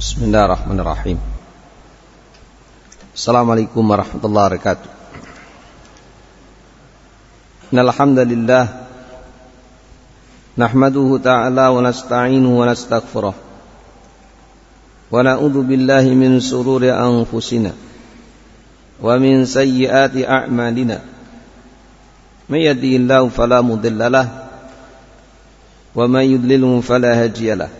Bismillahirrahmanirrahim. Assalamualaikum warahmatullahi wabarakatuh. Innal hamdalillah nahmaduhu ta'ala wa nasta'inuhu wa nastaghfiruh. Min sururi anfusina wa min sayyiati a'malina. May fala mudilla wa may fala hadiya.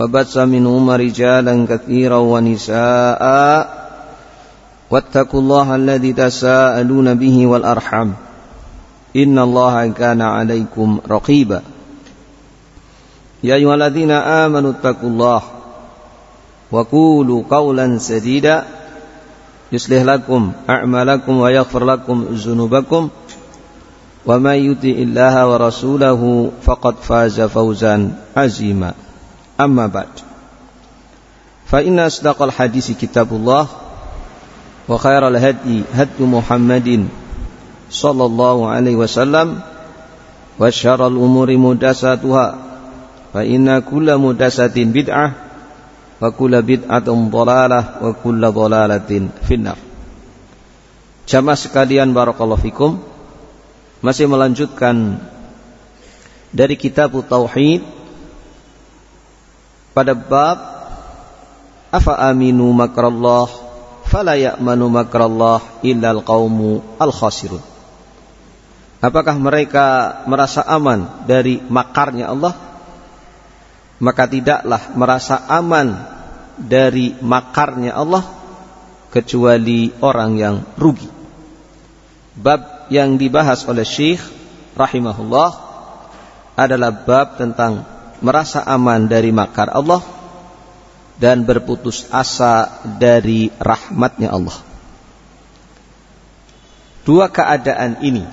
وبث منهما رجالا كثيرا ونساء. واتقوا الله الذي تساءلون به والأرحم إن الله كان عليكم رقيبا. يا أيها الذين آمنوا اتقوا الله وقولوا قولا سديدا. يصلح لكم أعمالكم ويغفر لكم ذنوبكم. ومن يطع الله ورسوله فقد فاز فوزا عظيما. أما بعد فإن أصدق الحديث كتاب الله وخير الهدي هدي محمد صلى الله عليه وسلم وشر الأمور مدساتها فإن كل مدسة بدعة وكل بدعة ضلالة وكل ضلالة في النار Jamaah sekalian barakallahu fikum masih melanjutkan dari kitab Tauhid pada bab afa aminu makrallah fala ya'manu makrallah illal qaumu al khasirun apakah mereka merasa aman dari makarnya Allah? Maka tidaklah merasa aman dari makarnya Allah kecuali orang yang rugi. Bab yang dibahas oleh Syekh rahimahullah adalah bab tentang merasa aman dari makar Allah dan berputus asa dari rahmatnya Allah. Dua keadaan ini,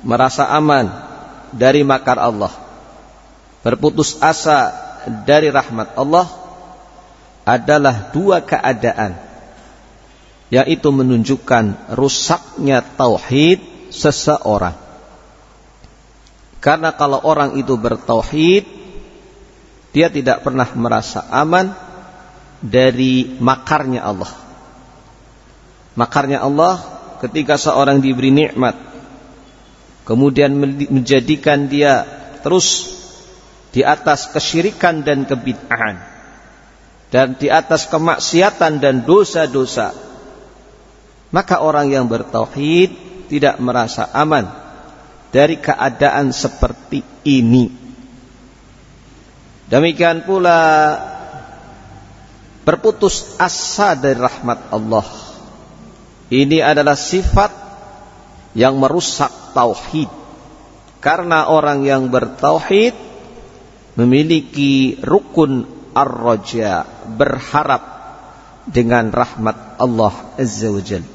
merasa aman dari makar Allah, berputus asa dari rahmat Allah, adalah dua keadaan yaitu menunjukkan rusaknya tauhid seseorang. Karena kalau orang itu bertauhid, dia tidak pernah merasa aman dari makarnya Allah. Makarnya Allah ketika seorang diberi nikmat kemudian menjadikan dia terus di atas kesyirikan dan kebid'ahan dan di atas kemaksiatan dan dosa-dosa maka orang yang bertauhid tidak merasa aman dari keadaan seperti ini Demikian pula berputus asa dari rahmat Allah. Ini adalah sifat yang merusak tauhid. Karena orang yang bertauhid memiliki rukun ar-raja, berharap dengan rahmat Allah Azza wa Jalla.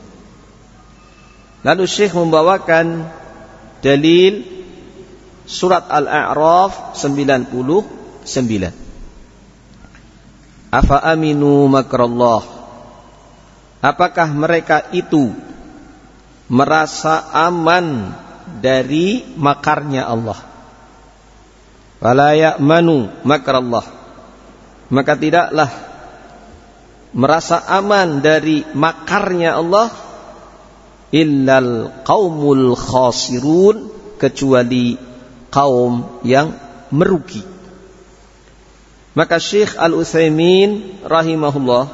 Lalu Syekh membawakan dalil surat Al-A'raf 90 sembilan. Afa aminu makrallah. Apakah mereka itu merasa aman dari makarnya Allah? Wala ya'manu makrallah. Maka tidaklah merasa aman dari makarnya Allah illal qaumul khasirun kecuali kaum yang merugi. Maka Syekh Al-Utsaimin rahimahullah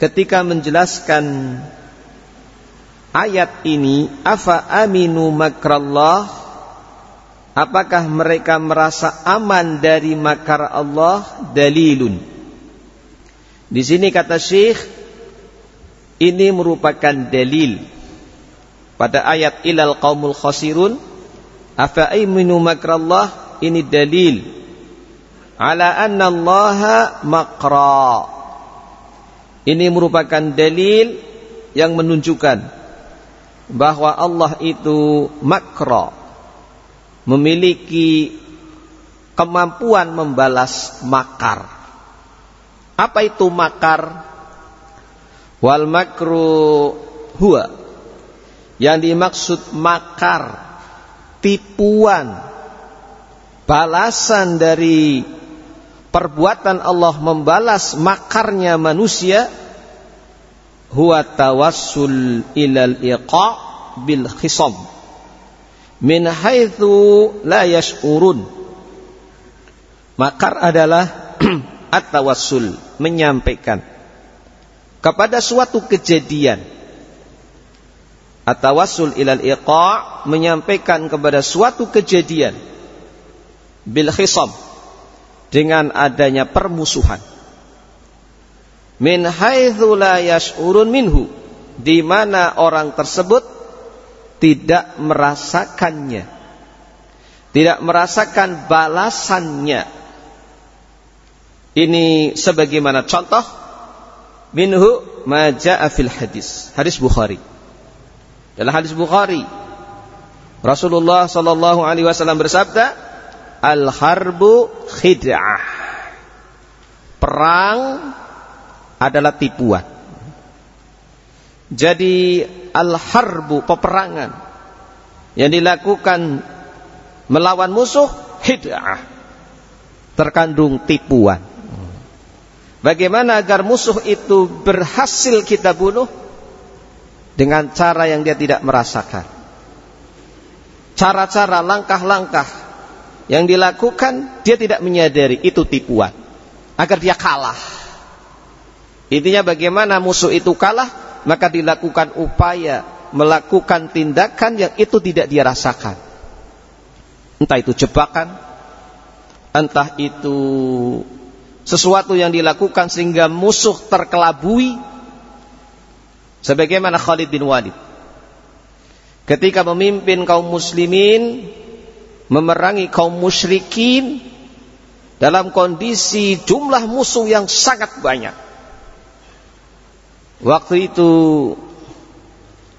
ketika menjelaskan ayat ini afa aminu makrallah? Apakah mereka merasa aman dari makar Allah? Dalilun. Di sini kata Syekh ini merupakan dalil pada ayat ilal qaumul khasirun? Afa aminu makrallah? Ini dalil ala anna Allah makra Ini merupakan dalil yang menunjukkan bahwa Allah itu makro memiliki kemampuan membalas makar. Apa itu makar? Wal makru huwa yang dimaksud makar, tipuan, balasan dari perbuatan Allah membalas makarnya manusia huwa tawassul ilal iqa bil khisam. Min haitsu la yash'urun. Makar adalah at-tawassul menyampaikan kepada suatu kejadian. At-tawassul ilal iqa menyampaikan kepada suatu kejadian bil khisam dengan adanya permusuhan. Min haitsu la yash'urun minhu di mana orang tersebut tidak merasakannya. Tidak merasakan balasannya. Ini sebagaimana contoh minhu ma jaa fil hadis. Hadis Bukhari. Dalam hadis Bukhari Rasulullah sallallahu alaihi wasallam bersabda, Al-harbu khid'ah. Perang adalah tipuan. Jadi al-harbu peperangan yang dilakukan melawan musuh hid'ah. Terkandung tipuan. Bagaimana agar musuh itu berhasil kita bunuh dengan cara yang dia tidak merasakan. Cara-cara, langkah-langkah yang dilakukan dia tidak menyadari itu tipuan agar dia kalah. Intinya bagaimana musuh itu kalah maka dilakukan upaya melakukan tindakan yang itu tidak dia rasakan. Entah itu jebakan, entah itu sesuatu yang dilakukan sehingga musuh terkelabui sebagaimana Khalid bin Walid ketika memimpin kaum muslimin memerangi kaum musyrikin dalam kondisi jumlah musuh yang sangat banyak. Waktu itu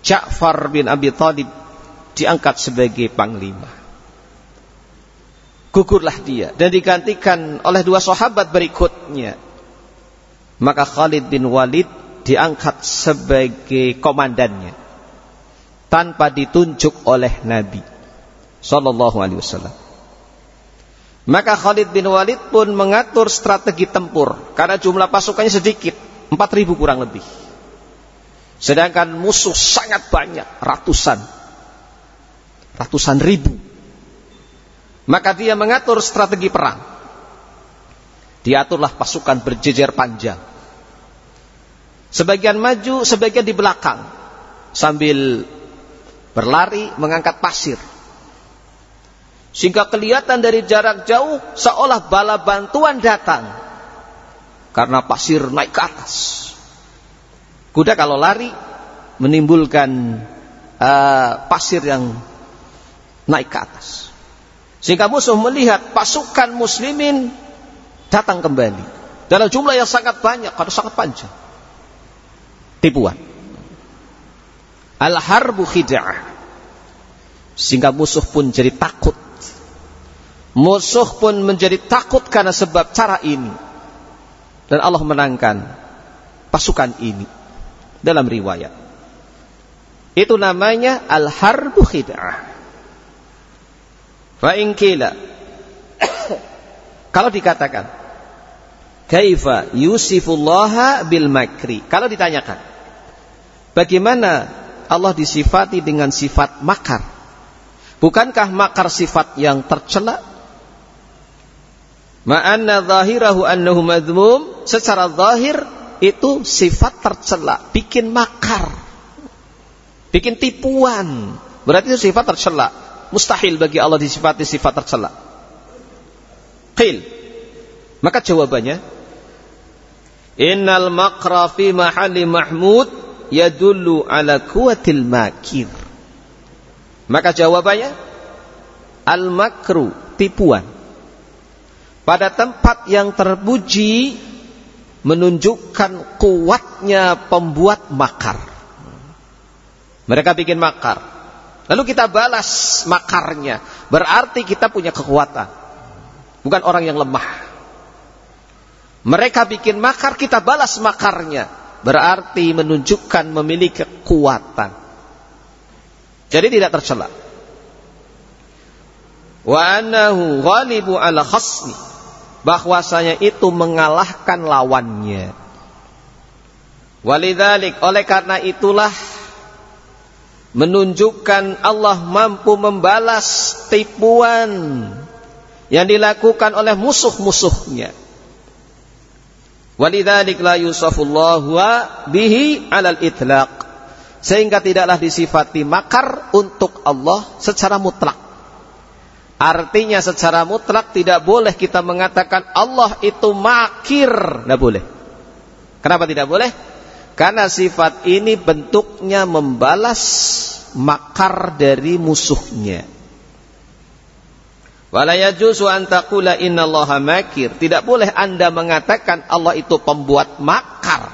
Ja'far bin Abi Thalib diangkat sebagai panglima. Gugurlah dia dan digantikan oleh dua sahabat berikutnya. Maka Khalid bin Walid diangkat sebagai komandannya tanpa ditunjuk oleh Nabi sallallahu alaihi wasallam. Maka Khalid bin Walid pun mengatur strategi tempur karena jumlah pasukannya sedikit, 4000 kurang lebih. Sedangkan musuh sangat banyak, ratusan. Ratusan ribu. Maka dia mengatur strategi perang. Diaturlah pasukan berjejer panjang. Sebagian maju, sebagian di belakang. Sambil berlari mengangkat pasir sehingga kelihatan dari jarak jauh seolah bala bantuan datang. Karena pasir naik ke atas. Kuda kalau lari menimbulkan uh, pasir yang naik ke atas. Sehingga musuh melihat pasukan muslimin datang kembali. Dalam jumlah yang sangat banyak, karena sangat panjang. Tipuan. Al-harbu khida'ah. Sehingga musuh pun jadi takut Musuh pun menjadi takut karena sebab cara ini. Dan Allah menangkan pasukan ini dalam riwayat. Itu namanya al-harbu khid'ah. Fa Kalau dikatakan kaifa yusifullaha bil makri. Kalau ditanyakan bagaimana Allah disifati dengan sifat makar? Bukankah makar sifat yang tercela Ma'anna zahirahu annahu madhmum secara zahir itu sifat tercela, bikin makar. Bikin tipuan. Berarti itu sifat tercela. Mustahil bagi Allah disifati sifat tercela. Qil. Maka jawabannya Innal makra fi mahalli mahmud yadullu ala kuatil makir. Maka jawabannya al makru tipuan pada tempat yang terpuji menunjukkan kuatnya pembuat makar. Mereka bikin makar. Lalu kita balas makarnya. Berarti kita punya kekuatan. Bukan orang yang lemah. Mereka bikin makar, kita balas makarnya. Berarti menunjukkan memiliki kekuatan. Jadi tidak tercela. Wa annahu ghalibu ala khasmi. Bahwasanya itu mengalahkan lawannya. Walidhalik, oleh karena itulah menunjukkan Allah mampu membalas tipuan yang dilakukan oleh musuh-musuhnya. Walidzalik la yusafullahu bihi alal itlaq. Sehingga tidaklah disifati makar untuk Allah secara mutlak. Artinya secara mutlak tidak boleh kita mengatakan Allah itu makir. Tidak boleh. Kenapa tidak boleh? Karena sifat ini bentuknya membalas makar dari musuhnya. Wala yajuzu an taqula innallaha makir. Tidak boleh Anda mengatakan Allah itu pembuat makar.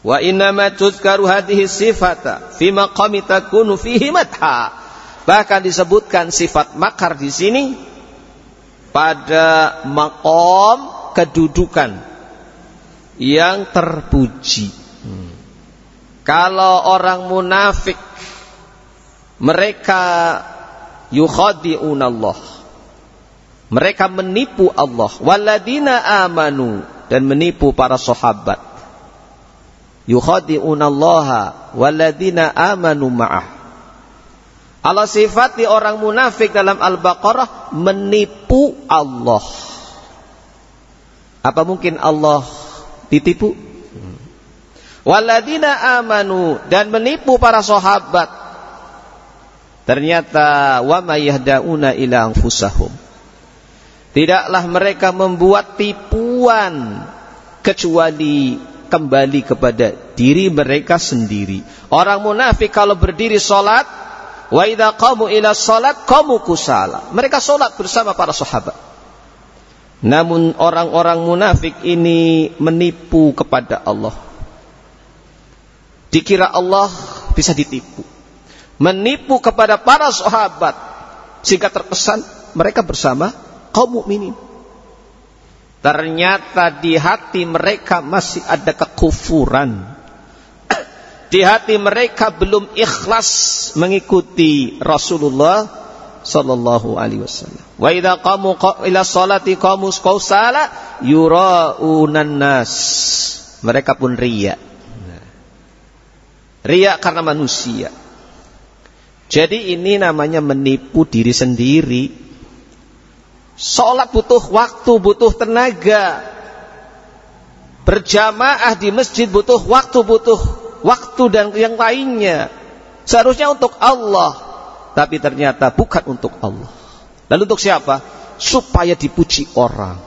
Wa innama tuzkaru hadhihi sifata fi maqami takunu fihi matha. Bahkan disebutkan sifat makar di sini pada makom kedudukan yang terpuji. Hmm. Kalau orang munafik mereka yukhadi'un Allah. Mereka menipu Allah. Waladina amanu dan menipu para sahabat. Yukhadi'un Allah waladina amanu ma'ah. Allah sifati orang munafik dalam Al-Baqarah menipu Allah. Apa mungkin Allah ditipu? Waladina amanu dan menipu para sahabat. Ternyata wa mayyahdauna ila anfusahum. Tidaklah mereka membuat tipuan kecuali kembali kepada diri mereka sendiri. Orang munafik kalau berdiri sholat Wa idza qamu ila salat qamu kusala. Mereka salat bersama para sahabat. Namun orang-orang munafik ini menipu kepada Allah. Dikira Allah bisa ditipu. Menipu kepada para sahabat sehingga terkesan mereka bersama kaum mukminin. Ternyata di hati mereka masih ada kekufuran di hati mereka belum ikhlas mengikuti Rasulullah sallallahu alaihi wasallam. Wa idza qamu ila salati qamu qausala yuraunan nas. Mereka pun riya. Riya karena manusia. Jadi ini namanya menipu diri sendiri. Sholat butuh waktu, butuh tenaga. Berjamaah di masjid butuh waktu, butuh waktu dan yang lainnya. Seharusnya untuk Allah, tapi ternyata bukan untuk Allah. Lalu untuk siapa? Supaya dipuji orang.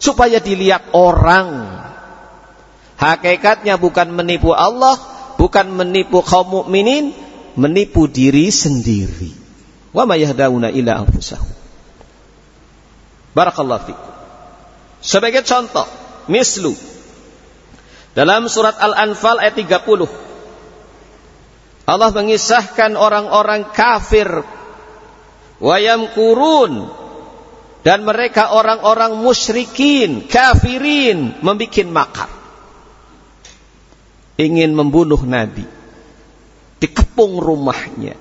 Supaya dilihat orang. Hakikatnya bukan menipu Allah, bukan menipu kaum mukminin, menipu diri sendiri. Wa ma yahda'una ila anfusahum. Barakallahu fikum. Sebagai contoh, mislu dalam surat Al-Anfal ayat 30 Allah mengisahkan orang-orang kafir wayam kurun dan mereka orang-orang musyrikin, kafirin membuat makar. Ingin membunuh Nabi. Dikepung rumahnya.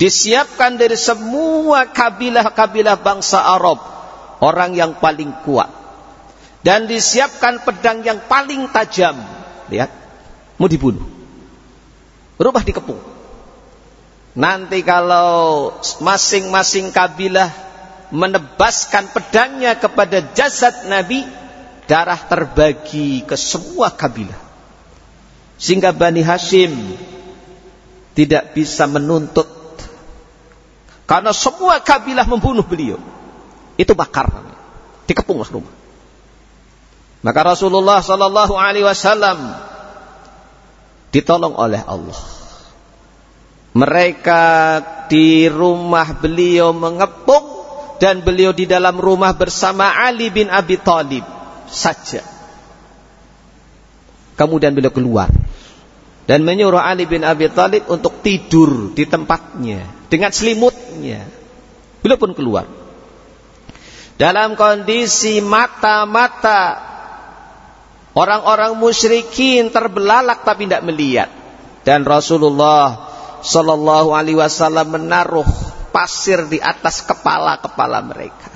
Disiapkan dari semua kabilah-kabilah bangsa Arab orang yang paling kuat dan disiapkan pedang yang paling tajam. Lihat, mau dibunuh. Rumah dikepung. Nanti kalau masing-masing kabilah menebaskan pedangnya kepada jasad Nabi, darah terbagi ke semua kabilah. Sehingga Bani Hashim tidak bisa menuntut karena semua kabilah membunuh beliau. Itu bakar Dikepunglah rumah. Maka Rasulullah sallallahu alaihi wasallam ditolong oleh Allah. Mereka di rumah beliau mengepung dan beliau di dalam rumah bersama Ali bin Abi Thalib. saja. Kemudian beliau keluar dan menyuruh Ali bin Abi Thalib untuk tidur di tempatnya dengan selimutnya. Beliau pun keluar. Dalam kondisi mata-mata orang-orang musyrikin terbelalak tapi tidak melihat. Dan Rasulullah Sallallahu Alaihi Wasallam menaruh pasir di atas kepala-kepala mereka.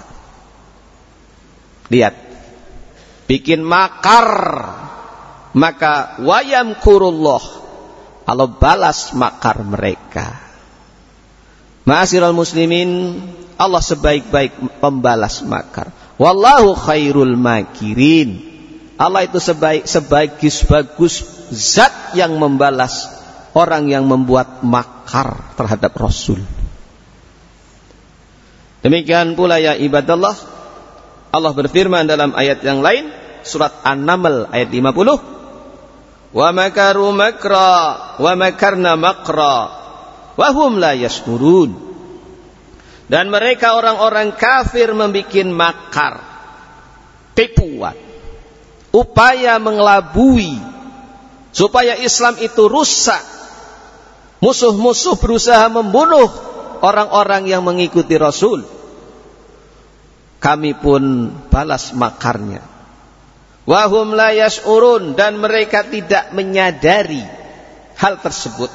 Lihat, bikin makar, maka wayam kurullah, Allah balas makar mereka. Ma'asyiral muslimin, Allah sebaik-baik pembalas makar. Wallahu khairul makirin. Allah itu sebaik sebagus bagus zat yang membalas orang yang membuat makar terhadap Rasul. Demikian pula ya ibadallah Allah berfirman dalam ayat yang lain surat An-Naml ayat 50 Wa makaru makra wa makarna makra wa hum la yashkurun Dan mereka orang-orang kafir membuat makar tipuan upaya mengelabui supaya Islam itu rusak. Musuh-musuh berusaha membunuh orang-orang yang mengikuti Rasul. Kami pun balas makarnya. Wahum layas urun dan mereka tidak menyadari hal tersebut.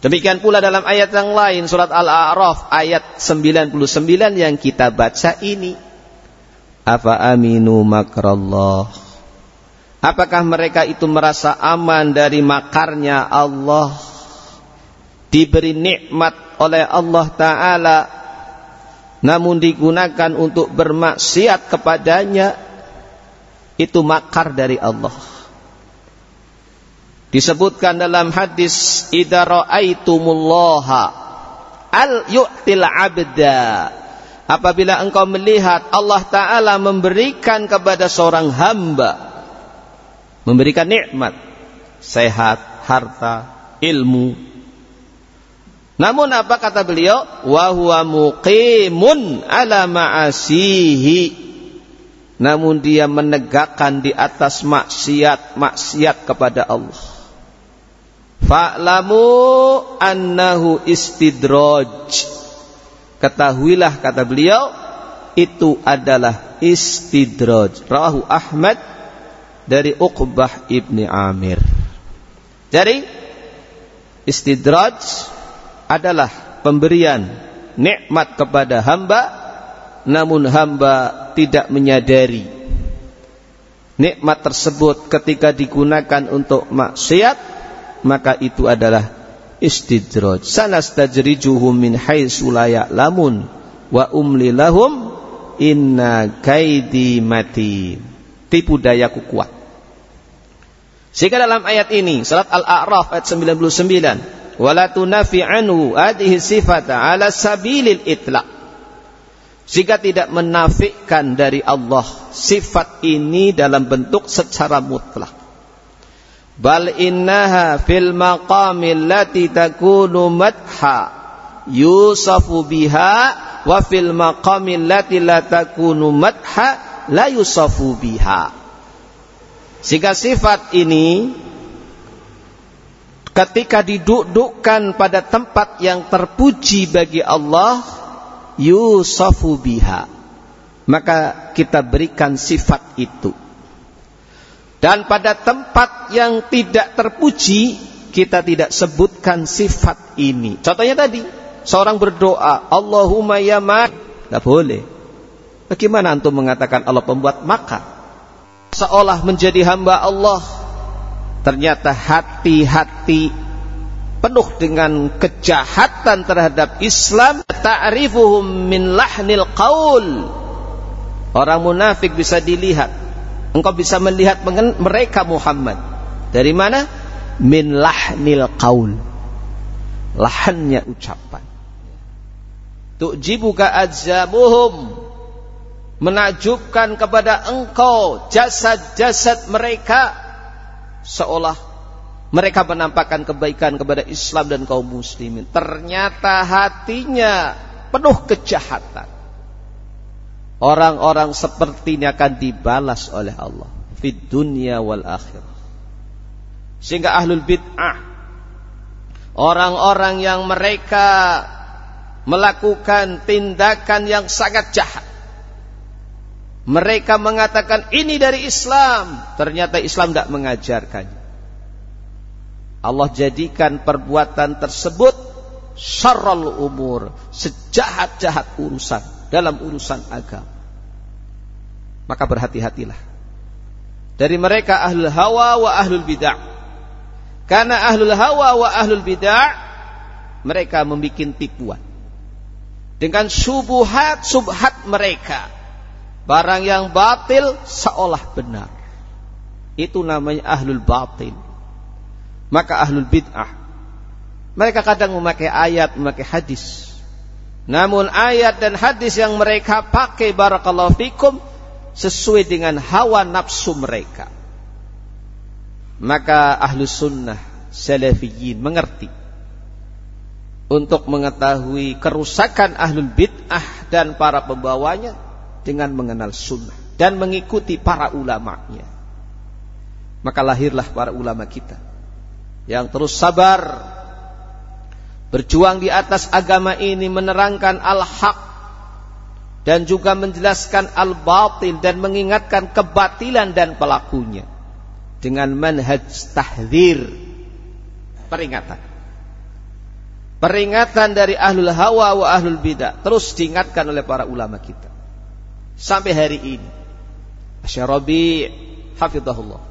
Demikian pula dalam ayat yang lain surat Al-A'raf ayat 99 yang kita baca ini. Apa aminu makrallah. Apakah mereka itu merasa aman dari makarnya Allah? Diberi nikmat oleh Allah Ta'ala. Namun digunakan untuk bermaksiat kepadanya Itu makar dari Allah. Disebutkan dalam hadis Idza ra'aitumullaha al yu'til abda apabila engkau melihat Allah Ta'ala memberikan kepada seorang hamba memberikan nikmat sehat, harta, ilmu. Namun apa kata beliau? Wa huwa muqimun ala ma'asihi. Namun dia menegakkan di atas maksiat maksiat kepada Allah. Fa'lamu annahu istidraj Ketahuilah kata beliau itu adalah istidraj. Rahu Ahmad dari Uqbah ibni Amir. Jadi istidraj adalah pemberian nikmat kepada hamba namun hamba tidak menyadari nikmat tersebut ketika digunakan untuk maksiat maka itu adalah istidraj. Sanastajrijuhum min haitsu la ya'lamun wa umli lahum inna kaidi mati tipu dayaku kuat. Sehingga dalam ayat ini surat Al-A'raf ayat 99 wala tunafi anhu hadhihi sifata ala sabilil itlaq. Jika tidak menafikan dari Allah sifat ini dalam bentuk secara mutlak bal innaha fil maqamil lati takunu madha yusafu biha wa fil maqamil lati la takunu madha la yusafu biha. Sehingga sifat ini ketika didudukkan pada tempat yang terpuji bagi Allah yusafu biha. Maka kita berikan sifat itu dan pada tempat yang tidak terpuji, kita tidak sebutkan sifat ini. Contohnya tadi, seorang berdoa, Allahumma ya ma' Tidak boleh. Bagaimana antum mengatakan Allah pembuat maka? Seolah menjadi hamba Allah. Ternyata hati-hati penuh dengan kejahatan terhadap Islam. Ta'rifuhum min lahnil qaul. Orang munafik bisa dilihat Engkau bisa melihat mereka Muhammad. Dari mana? Min lahnil qaul. Lahannya ucapan. Tu'jibuka ajzamuhum. Menakjubkan kepada engkau jasad-jasad mereka seolah mereka menampakkan kebaikan kepada Islam dan kaum muslimin. Ternyata hatinya penuh kejahatan. Orang-orang seperti ini akan dibalas oleh Allah fid dunya wal akhirah. Sehingga ahlul bid'ah orang-orang yang mereka melakukan tindakan yang sangat jahat. Mereka mengatakan ini dari Islam, ternyata Islam tidak mengajarkannya. Allah jadikan perbuatan tersebut syarrul umur, sejahat-jahat urusan dalam urusan agama. Maka berhati-hatilah. Dari mereka ahlul hawa wa ahlul bid'ah. Karena ahlul hawa wa ahlul bid'ah mereka membuat tipuan. Dengan subuhat subhat mereka. Barang yang batil seolah benar. Itu namanya ahlul batil. Maka ahlul bid'ah mereka kadang memakai ayat, memakai hadis. Namun ayat dan hadis yang mereka pakai barakallahu fikum sesuai dengan hawa nafsu mereka. Maka ahlu sunnah salafiyin mengerti untuk mengetahui kerusakan ahlul bid'ah dan para pembawanya dengan mengenal sunnah dan mengikuti para ulamanya. Maka lahirlah para ulama kita yang terus sabar berjuang di atas agama ini menerangkan al-haq dan juga menjelaskan al-batil dan mengingatkan kebatilan dan pelakunya dengan manhaj tahdzir peringatan. Peringatan dari ahlul hawa wa ahlul bidah terus diingatkan oleh para ulama kita. Sampai hari ini Asyarabi hafizahullah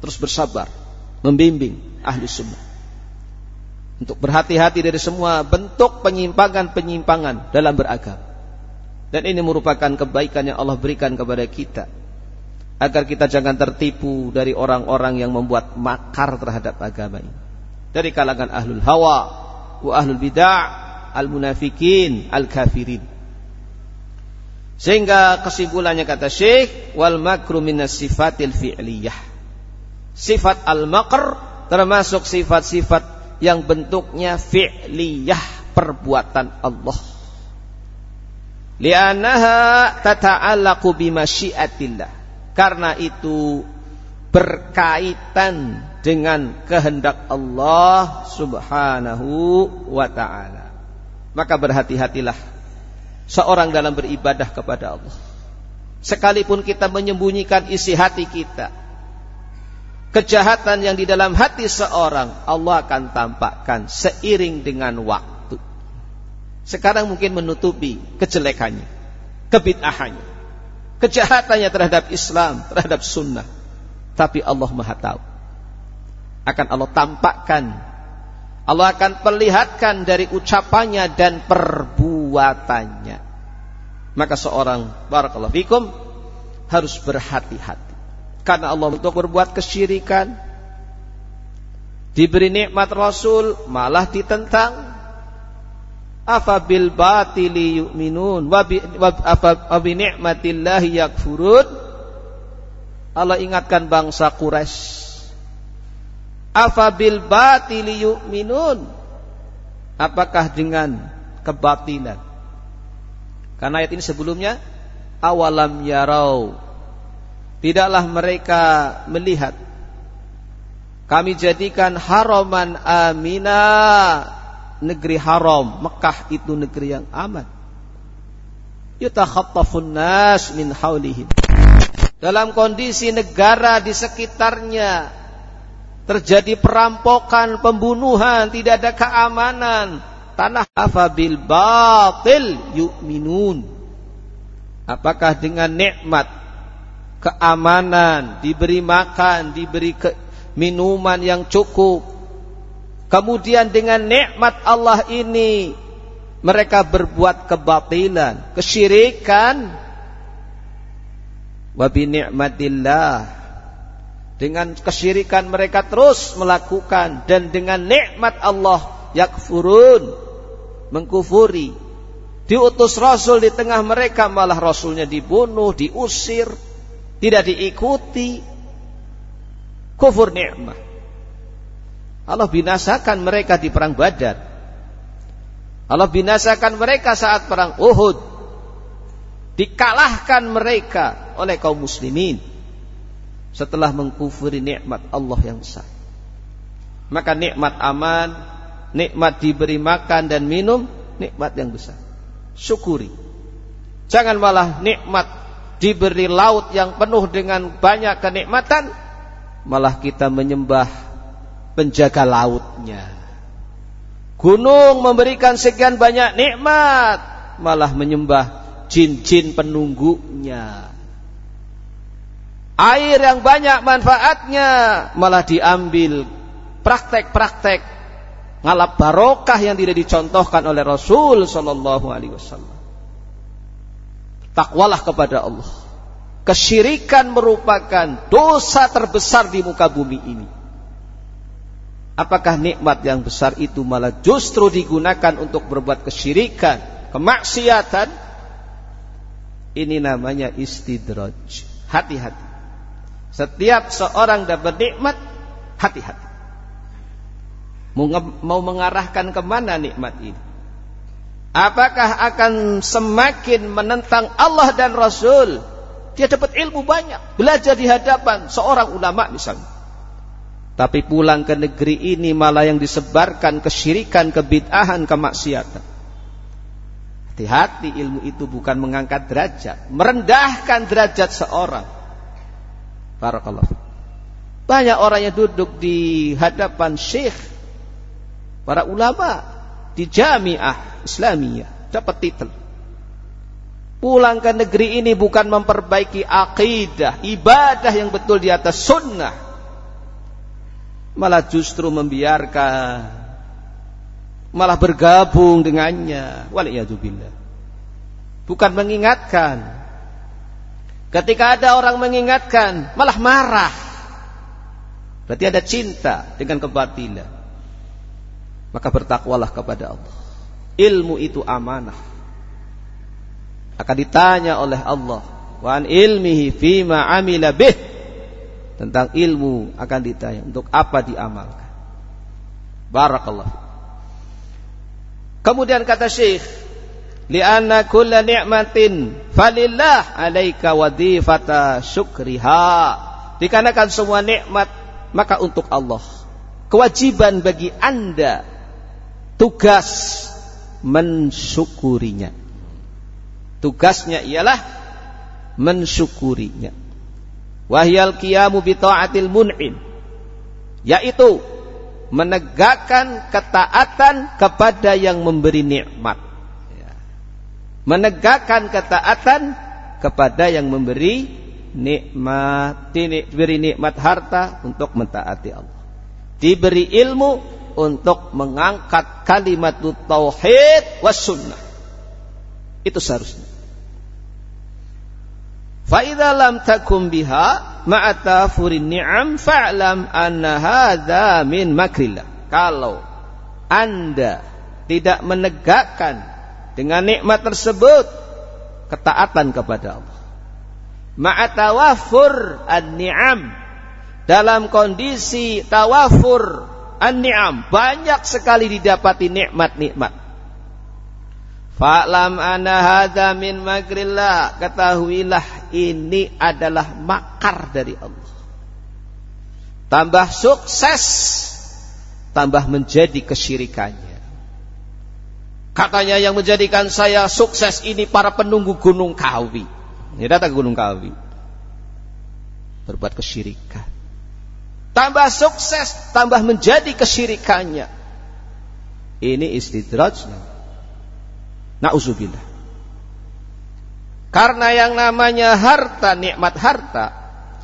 terus bersabar membimbing ahli sunnah untuk berhati-hati dari semua bentuk penyimpangan-penyimpangan dalam beragama. Dan ini merupakan kebaikan yang Allah berikan kepada kita. Agar kita jangan tertipu dari orang-orang yang membuat makar terhadap agama ini. Dari kalangan ahlul hawa, wa ahlul bid'ah, al-munafikin, al-kafirin. Sehingga kesimpulannya kata Syekh, wal makru minas sifatil fi'liyah. Sifat al-makr termasuk sifat-sifat yang bentuknya fi'liyah perbuatan Allah. Li'annaha tata'allaqu bimasyiatillah. Karena itu berkaitan dengan kehendak Allah Subhanahu wa taala. Maka berhati-hatilah seorang dalam beribadah kepada Allah. Sekalipun kita menyembunyikan isi hati kita, kejahatan yang di dalam hati seorang Allah akan tampakkan seiring dengan waktu. Sekarang mungkin menutupi kejelekannya, kebid'ahannya, kejahatannya terhadap Islam, terhadap sunnah. Tapi Allah Maha tahu. Akan Allah tampakkan. Allah akan perlihatkan dari ucapannya dan perbuatannya. Maka seorang barakallahu fikum harus berhati-hati karena Allah untuk berbuat kesyirikan. Diberi nikmat Rasul malah ditentang. Afabil batili yu'minun wa bi ni'matillahi yakfurun. Allah ingatkan bangsa Quraisy. Afabil batili yu'minun. Apakah dengan kebatilan? Karena ayat ini sebelumnya awalam yarau Tidaklah mereka melihat. Kami jadikan haraman amina negeri haram. Mekah itu negeri yang aman. Yutakhattafun nas min haulihim. Dalam kondisi negara di sekitarnya terjadi perampokan, pembunuhan, tidak ada keamanan. Tanah afabil batil yu'minun. Apakah dengan nikmat keamanan, diberi makan, diberi ke, minuman yang cukup. Kemudian dengan nikmat Allah ini mereka berbuat kebatilan, kesyirikan. Wa bi ni'matillah dengan kesyirikan mereka terus melakukan dan dengan nikmat Allah yakfurun mengkufuri diutus rasul di tengah mereka malah rasulnya dibunuh diusir tidak diikuti kufur nikmat. Allah binasakan mereka di perang Badar. Allah binasakan mereka saat perang Uhud. dikalahkan mereka oleh kaum muslimin setelah mengkufuri nikmat Allah yang besar. Maka nikmat aman, nikmat diberi makan dan minum, nikmat yang besar. Syukuri. Jangan malah nikmat diberi laut yang penuh dengan banyak kenikmatan, malah kita menyembah penjaga lautnya. Gunung memberikan sekian banyak nikmat, malah menyembah jin-jin penunggunya. Air yang banyak manfaatnya malah diambil praktek-praktek ngalap barokah yang tidak dicontohkan oleh Rasul Shallallahu Alaihi Wasallam. Takwalah kepada Allah. Kesyirikan merupakan dosa terbesar di muka bumi ini. Apakah nikmat yang besar itu malah justru digunakan untuk berbuat kesyirikan, kemaksiatan? Ini namanya istidraj. Hati-hati. Setiap seorang dapat nikmat, hati-hati. Mau mengarahkan ke mana nikmat ini? Apakah akan semakin menentang Allah dan Rasul? Dia dapat ilmu banyak, belajar di hadapan seorang ulama misalnya. Tapi pulang ke negeri ini malah yang disebarkan kesyirikan, kebid'ahan, kemaksiatan. Hati-hati ilmu itu bukan mengangkat derajat, merendahkan derajat seorang. Barakallah. Banyak orang yang duduk di hadapan syekh, para ulama di jamiah Islamiyah dapat titel. Pulang ke negeri ini bukan memperbaiki akidah, ibadah yang betul di atas sunnah. Malah justru membiarkan, malah bergabung dengannya. Waliyahzubillah. Bukan mengingatkan, Ketika ada orang mengingatkan, malah marah. Berarti ada cinta dengan kebatilan. Maka bertakwalah kepada Allah. Ilmu itu amanah. Akan ditanya oleh Allah. Wa an ilmihi fima amila bih. Tentang ilmu akan ditanya. Untuk apa diamalkan. Barakallah. Kemudian kata Syekh li'anna kulla ni'matin falillah alaika wadifata syukriha dikarenakan semua nikmat maka untuk Allah kewajiban bagi anda tugas mensyukurinya. Tugasnya ialah mensyukurinya. Wahyal qiyamu bi ta'atil mun'im. Yaitu menegakkan ketaatan kepada yang memberi nikmat. Menegakkan ketaatan kepada yang memberi nikmat. Diberi nikmat harta untuk mentaati Allah. Diberi ilmu untuk mengangkat kalimat tauhid was sunnah. Itu seharusnya. Fa idza lam takum biha ma'atafurin ni'am fa'lam anna hadza min makrillah. Kalau anda tidak menegakkan dengan nikmat tersebut ketaatan kepada Allah. Ma'atawafur an-ni'am. Dalam kondisi tawafur an-ni'am banyak sekali didapati nikmat-nikmat. Fa'lam anna hadza min magrillah ketahuilah ini adalah makar dari Allah. Tambah sukses tambah menjadi kesyirikannya. Katanya yang menjadikan saya sukses ini para penunggu Gunung Kawi. Ini datang Gunung Kawi. Berbuat kesyirikan. Tambah sukses, tambah menjadi kesyirikannya. Ini istidrajnya. Nauzubillah. Karena yang namanya harta, nikmat harta,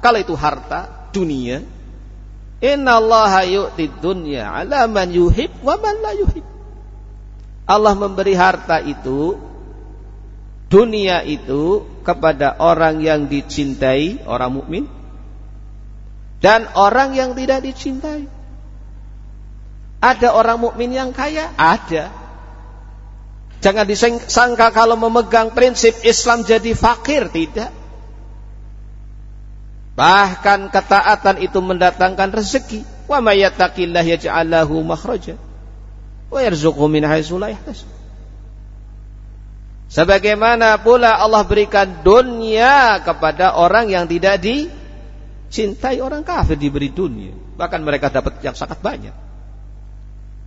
kalau itu harta dunia, Inna Allah yu'ti dunya ala man yuhib wa man la yuhib. Allah memberi harta itu dunia itu kepada orang yang dicintai orang mukmin dan orang yang tidak dicintai. Ada orang mukmin yang kaya? Ada. Jangan disangka kalau memegang prinsip Islam jadi fakir, tidak. Bahkan ketaatan itu mendatangkan rezeki. Wa may yattaqillah yaj'al lahu makhraja wa yarzuqhu min haitsu la Sebagaimana pula Allah berikan dunia kepada orang yang tidak dicintai orang kafir diberi dunia. Bahkan mereka dapat yang sangat banyak.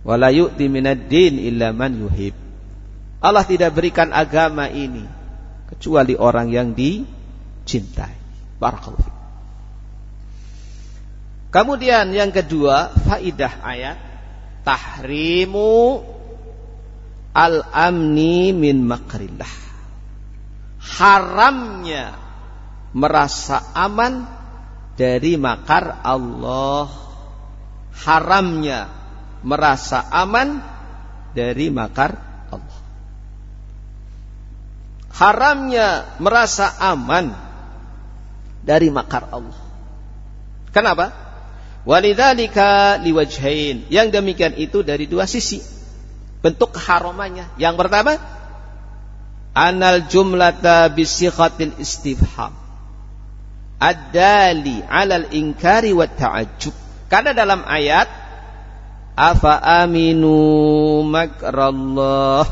Wala yu'ti din illa man yuhib. Allah tidak berikan agama ini kecuali orang yang dicintai. Barakallahu Kemudian yang kedua, faidah ayat tahrimu al-amni min makrillah. Haramnya merasa aman dari makar Allah. Haramnya merasa aman dari makar Allah. Haramnya merasa aman dari makar Allah. Kenapa? Walidzalika liwajhain. Yang demikian itu dari dua sisi. Bentuk keharamannya. Yang pertama, anal jumlata bisikhatil istifham. Ad-dali alal inkari wa ta'ajjub. Karena dalam ayat afa aminu makrallah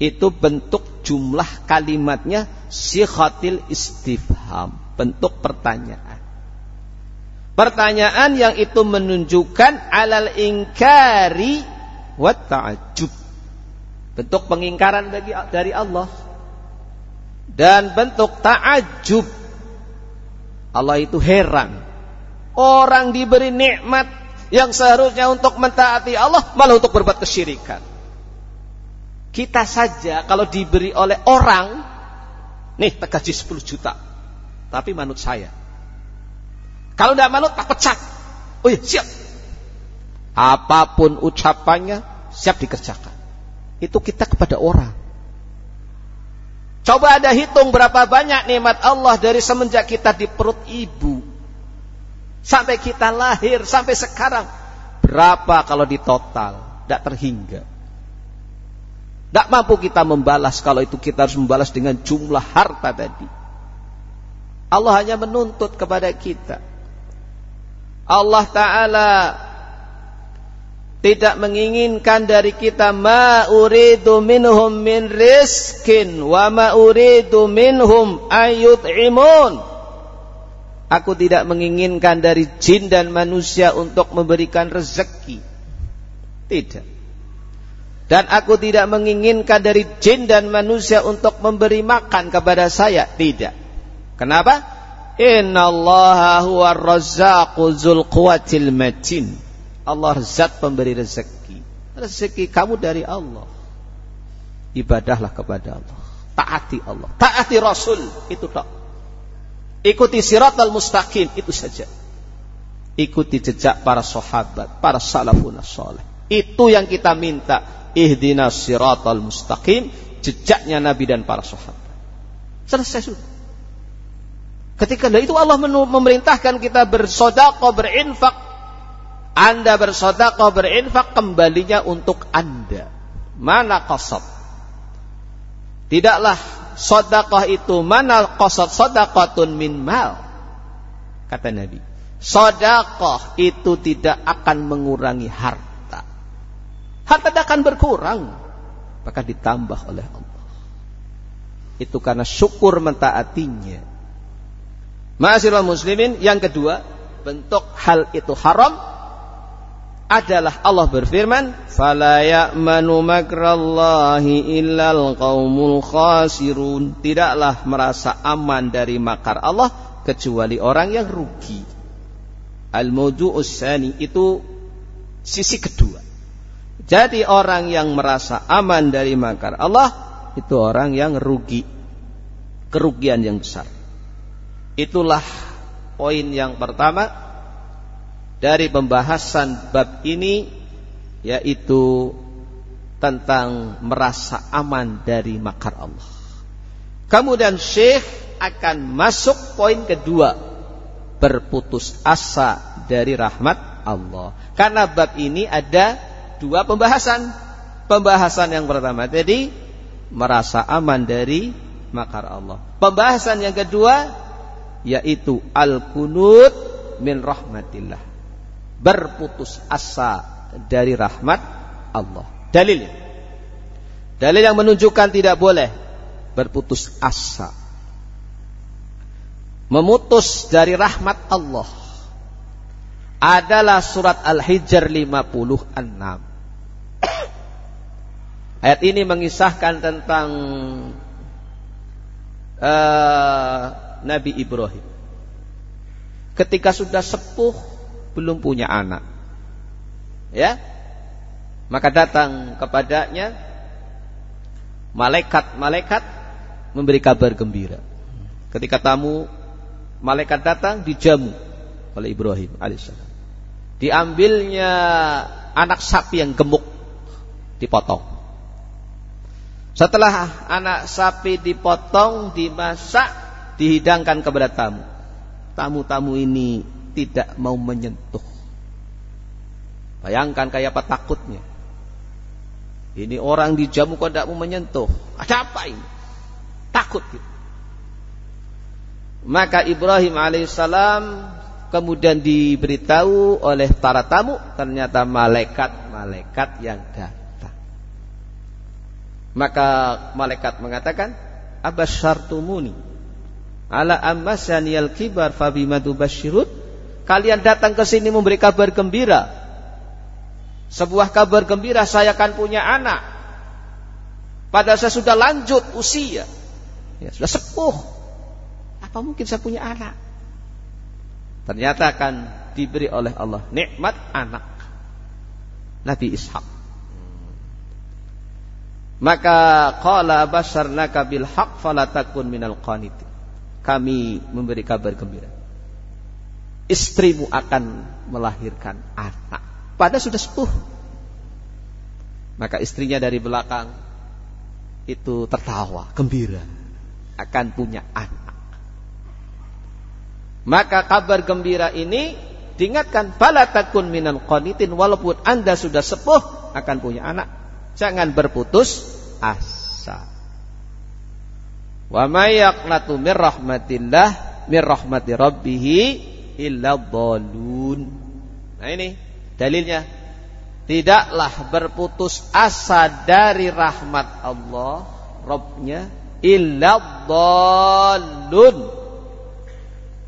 itu bentuk jumlah kalimatnya sikhatil istifham, bentuk pertanyaan. Pertanyaan yang itu menunjukkan alal ingkari wa ta'ajub. Bentuk pengingkaran bagi dari Allah. Dan bentuk ta'ajub. Allah itu heran. Orang diberi nikmat yang seharusnya untuk mentaati Allah malah untuk berbuat kesyirikan. Kita saja kalau diberi oleh orang nih gaji 10 juta. Tapi manut saya kalau tidak manut tak pecat. Oh iya, siap. Apa pun ucapannya siap dikerjakan. Itu kita kepada orang. Coba ada hitung berapa banyak nikmat Allah dari semenjak kita di perut ibu. Sampai kita lahir, sampai sekarang. Berapa kalau di total? Tidak terhingga. Tidak mampu kita membalas kalau itu kita harus membalas dengan jumlah harta tadi. Allah hanya menuntut kepada kita. Allah Ta'ala tidak menginginkan dari kita ma uridu minhum min rizkin wa ma uridu minhum ayut'imun Aku tidak menginginkan dari jin dan manusia untuk memberikan rezeki. Tidak. Dan aku tidak menginginkan dari jin dan manusia untuk memberi makan kepada saya. Tidak. Kenapa? Innallaha huwa razzaqu dzul quwwatil matin. Allah zat pemberi rezeki. Rezeki kamu dari Allah. Ibadahlah kepada Allah. Taati Allah. Taati Rasul. Itu tak. Ikuti siratal mustaqim. Itu saja. Ikuti jejak para sahabat. Para salafun salih. Itu yang kita minta. Ihdinas siratal mustaqim. Jejaknya Nabi dan para sahabat. Selesai sudah. Ketika itu Allah memerintahkan kita bersodako, berinfak. Anda bersodako, berinfak, kembalinya untuk Anda. Mana kosot? Tidaklah sodakoh itu mana kosot sodakotun min mal. Kata Nabi. Sodakoh itu tidak akan mengurangi harta. Harta tidak akan berkurang. Bahkan ditambah oleh Allah. Itu karena syukur mentaatinya Ma'asyiral muslimin, yang kedua, bentuk hal itu haram adalah Allah berfirman, "Fala ya'manu makrallahi illal qaumul khasirun." Tidaklah merasa aman dari makar Allah kecuali orang yang rugi. Al-mawdu'us tsani itu sisi kedua. Jadi orang yang merasa aman dari makar Allah itu orang yang rugi. Kerugian yang besar. Itulah poin yang pertama dari pembahasan bab ini yaitu tentang merasa aman dari makar Allah. Kemudian Syekh akan masuk poin kedua, berputus asa dari rahmat Allah. Karena bab ini ada dua pembahasan. Pembahasan yang pertama tadi merasa aman dari makar Allah. Pembahasan yang kedua yaitu al-kunut min rahmatillah. Berputus asa dari rahmat Allah. Dalilnya Dalil yang menunjukkan tidak boleh berputus asa. Memutus dari rahmat Allah adalah surat Al-Hijr 56. Ayat ini mengisahkan tentang uh, Nabi Ibrahim. Ketika sudah sepuh belum punya anak. Ya. Maka datang kepadanya malaikat-malaikat memberi kabar gembira. Ketika tamu malaikat datang dijamu oleh Ibrahim alaihissalam. Diambilnya anak sapi yang gemuk dipotong. Setelah anak sapi dipotong, dimasak, dihidangkan kepada tamu. Tamu-tamu ini tidak mau menyentuh. Bayangkan kayak apa takutnya. Ini orang dijamu kok tidak mau menyentuh. Ada apa ini? Takut gitu. Maka Ibrahim alaihissalam kemudian diberitahu oleh para tamu ternyata malaikat-malaikat yang datang. Maka malaikat mengatakan, "Abasyartumuni ala ammasaniyal kibar fabimadu basyirut?" Kalian datang ke sini memberi kabar gembira. Sebuah kabar gembira saya akan punya anak. Padahal saya sudah lanjut usia. Ya, sudah sepuh. Apa mungkin saya punya anak? Ternyata akan diberi oleh Allah nikmat anak. Nabi Ishak. Maka qala basarnaka bil haq fala takun minal qanitin. Kami memberi kabar gembira istrimu akan melahirkan anak. Pada sudah sepuh. Maka istrinya dari belakang itu tertawa, gembira akan punya anak. Maka kabar gembira ini diingatkan bala takun minal qanitin walaupun Anda sudah sepuh akan punya anak. Jangan berputus asa. Wa may yaqnatu mir rahmatillah illa dhalun. Nah ini dalilnya. Tidaklah berputus asa dari rahmat Allah Robnya illa dhalun.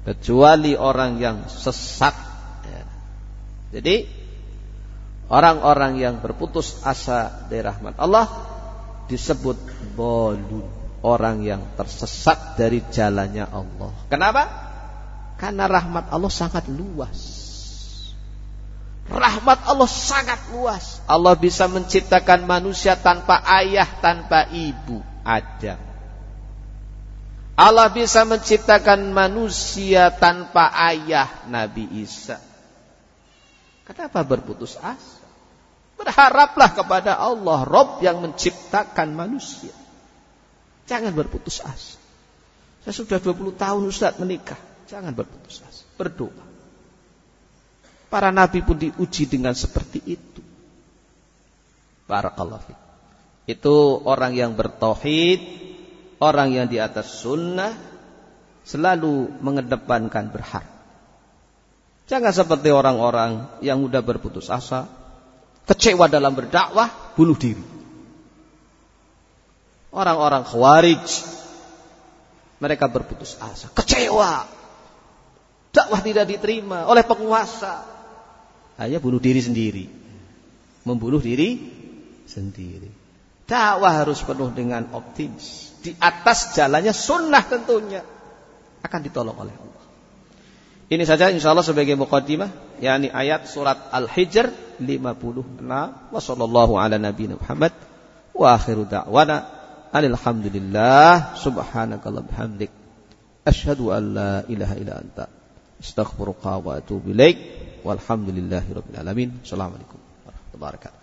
Kecuali orang yang sesat. Ya. Jadi orang-orang yang berputus asa dari rahmat Allah disebut bolun orang yang tersesat dari jalannya Allah. Kenapa? Karena rahmat Allah sangat luas. Rahmat Allah sangat luas. Allah bisa menciptakan manusia tanpa ayah, tanpa ibu. Ada. Allah bisa menciptakan manusia tanpa ayah Nabi Isa. Kenapa berputus asa? Berharaplah kepada Allah, Rob yang menciptakan manusia. Jangan berputus asa. Saya sudah 20 tahun Ustaz menikah. Jangan berputus asa. Berdoa. Para nabi pun diuji dengan seperti itu. Barakallahu fiik. Itu orang yang bertauhid, orang yang di atas sunnah selalu mengedepankan berharap. Jangan seperti orang-orang yang mudah berputus asa, kecewa dalam berdakwah, bunuh diri. Orang-orang khawarij mereka berputus asa, kecewa, dakwah tidak diterima oleh penguasa. Hanya bunuh diri sendiri. Membunuh diri sendiri. Dakwah harus penuh dengan optimis. Di atas jalannya sunnah tentunya. Akan ditolong oleh Allah. Ini saja insya Allah sebagai muqaddimah. yakni ayat surat Al-Hijr 56. Wa sallallahu ala nabi Muhammad. Wa akhiru da'wana. Alhamdulillah. Subhanakallah bihamdik. Ashadu an la ilaha ila anta. Astaghfiruka wa atubu ilaik. Walhamdulillahi rabbil alamin. Assalamualaikum warahmatullahi wabarakatuh.